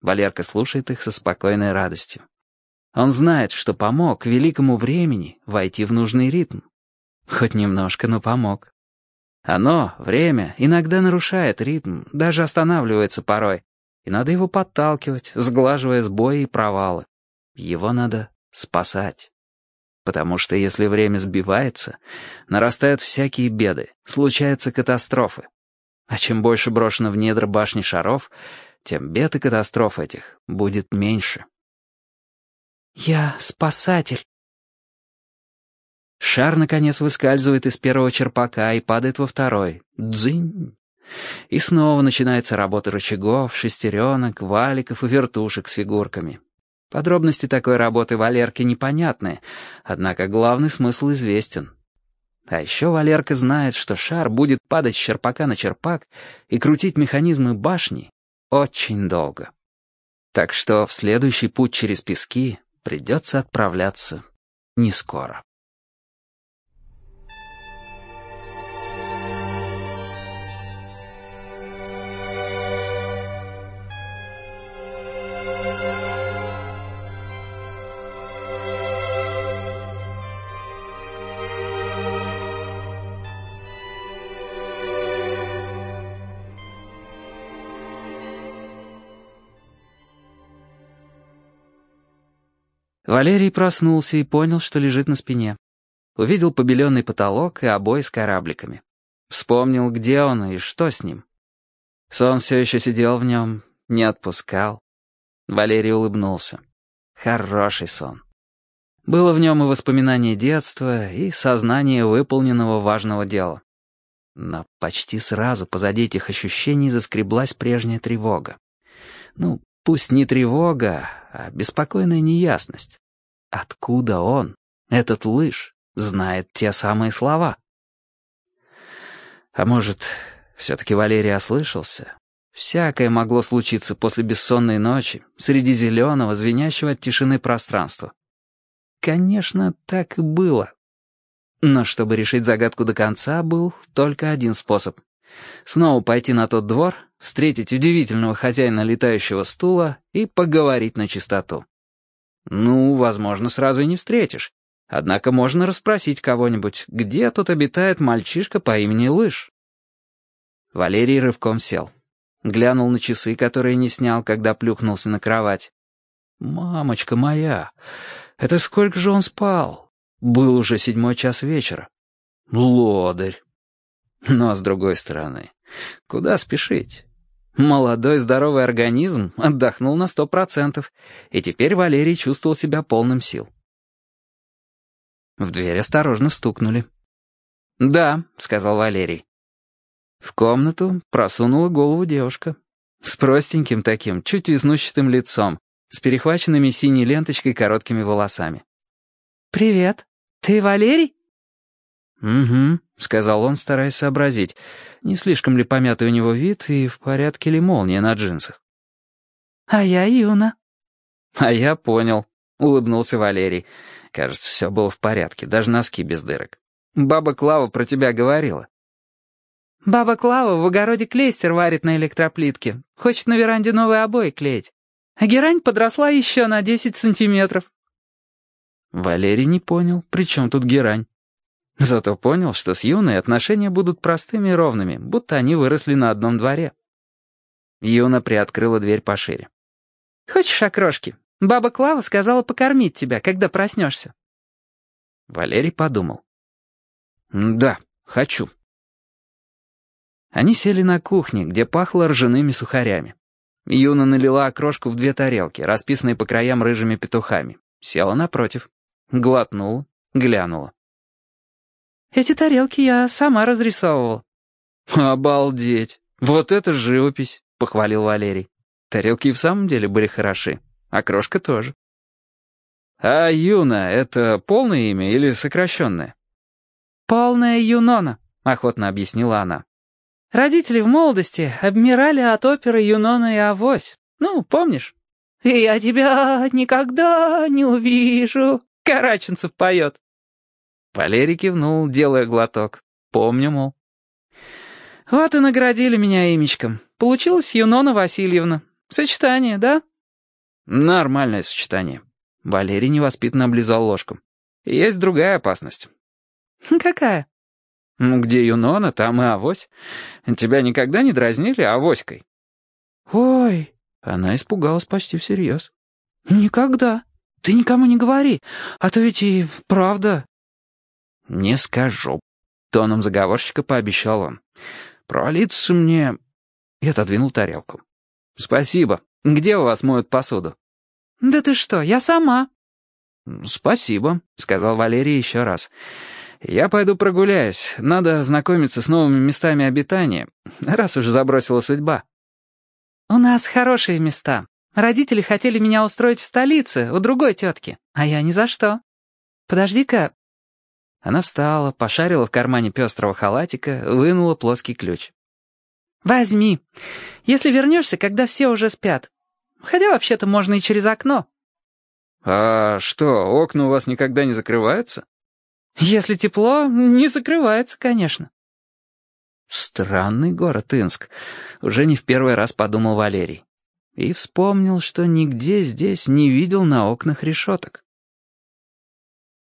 Валерка слушает их со спокойной радостью. Он знает, что помог великому времени войти в нужный ритм. Хоть немножко, но помог. Оно, время, иногда нарушает ритм, даже останавливается порой. И надо его подталкивать, сглаживая сбои и провалы. Его надо спасать. Потому что если время сбивается, нарастают всякие беды, случаются катастрофы. А чем больше брошено в недра башни шаров, тем бед и катастроф этих будет меньше. «Я спасатель». Шар, наконец, выскальзывает из первого черпака и падает во второй. Дзынь. И снова начинается работа рычагов, шестеренок, валиков и вертушек с фигурками. Подробности такой работы Валерке непонятны, однако главный смысл известен. А еще Валерка знает, что шар будет падать с черпака на черпак и крутить механизмы башни очень долго. Так что в следующий путь через пески придется отправляться не скоро. Валерий проснулся и понял, что лежит на спине. Увидел побеленный потолок и обои с корабликами. Вспомнил, где он и что с ним. Сон все еще сидел в нем, не отпускал. Валерий улыбнулся. Хороший сон. Было в нем и воспоминание детства, и сознание выполненного важного дела. Но почти сразу позади этих ощущений заскреблась прежняя тревога. Ну, пусть не тревога, а беспокойная неясность. Откуда он, этот лыж, знает те самые слова? А может, все-таки Валерий ослышался? Всякое могло случиться после бессонной ночи, среди зеленого, звенящего от тишины пространства. Конечно, так и было. Но чтобы решить загадку до конца, был только один способ. Снова пойти на тот двор, встретить удивительного хозяина летающего стула и поговорить на чистоту. Ну, возможно, сразу и не встретишь. Однако можно расспросить кого-нибудь, где тут обитает мальчишка по имени Лыж. Валерий рывком сел. Глянул на часы, которые не снял, когда плюхнулся на кровать. «Мамочка моя, это сколько же он спал? Был уже седьмой час вечера. Лодырь!» Но, с другой стороны, куда спешить? Молодой здоровый организм отдохнул на сто процентов, и теперь Валерий чувствовал себя полным сил. В дверь осторожно стукнули. «Да», — сказал Валерий. В комнату просунула голову девушка. С простеньким таким, чуть веснущатым лицом, с перехваченными синей ленточкой короткими волосами. «Привет. Ты Валерий?» «Угу», — сказал он, стараясь сообразить, не слишком ли помятый у него вид и в порядке ли молния на джинсах. «А я Юна». «А я понял», — улыбнулся Валерий. Кажется, все было в порядке, даже носки без дырок. «Баба Клава про тебя говорила». «Баба Клава в огороде клейстер варит на электроплитке. Хочет на веранде новые обои клеить. А герань подросла еще на десять сантиметров». Валерий не понял, при чем тут герань. Зато понял, что с Юной отношения будут простыми и ровными, будто они выросли на одном дворе. Юна приоткрыла дверь пошире. «Хочешь окрошки? Баба Клава сказала покормить тебя, когда проснешься». Валерий подумал. «Да, хочу». Они сели на кухне, где пахло ржаными сухарями. Юна налила окрошку в две тарелки, расписанные по краям рыжими петухами. Села напротив. Глотнула, глянула. Эти тарелки я сама разрисовывал». «Обалдеть! Вот это живопись!» — похвалил Валерий. Тарелки и в самом деле были хороши, а крошка тоже. «А Юна — это полное имя или сокращенное?» «Полное Юнона», — охотно объяснила она. «Родители в молодости обмирали от оперы Юнона и Авось. Ну, помнишь?» «И я тебя никогда не увижу», — Караченцев поет. Валерий кивнул, делая глоток. Помню, мол. Вот и наградили меня имечком. Получилась Юнона Васильевна. Сочетание, да? Нормальное сочетание. Валерий невоспитанно облизал ложку. Есть другая опасность. Какая? Ну, где Юнона, там и авось. Тебя никогда не дразнили авоськой? Ой, она испугалась почти всерьез. Никогда. Ты никому не говори, а то ведь и правда. Не скажу. Тоном заговорщика пообещал он. Провалиться мне... И отодвинул тарелку. Спасибо. Где у вас моют посуду? Да ты что, я сама. «Спасибо», — сказал Валерий еще раз. «Я пойду прогуляюсь. Надо знакомиться с новыми местами обитания, раз уж забросила судьба». «У нас хорошие места. Родители хотели меня устроить в столице, у другой тетки, а я ни за что. Подожди-ка». Она встала, пошарила в кармане пестрого халатика, вынула плоский ключ. «Возьми. Если вернешься, когда все уже спят. Хотя вообще-то можно и через окно». «А что, окна у вас никогда не закрываются?» «Если тепло, не закрывается, конечно». «Странный город Инск», — уже не в первый раз подумал Валерий. И вспомнил, что нигде здесь не видел на окнах решеток.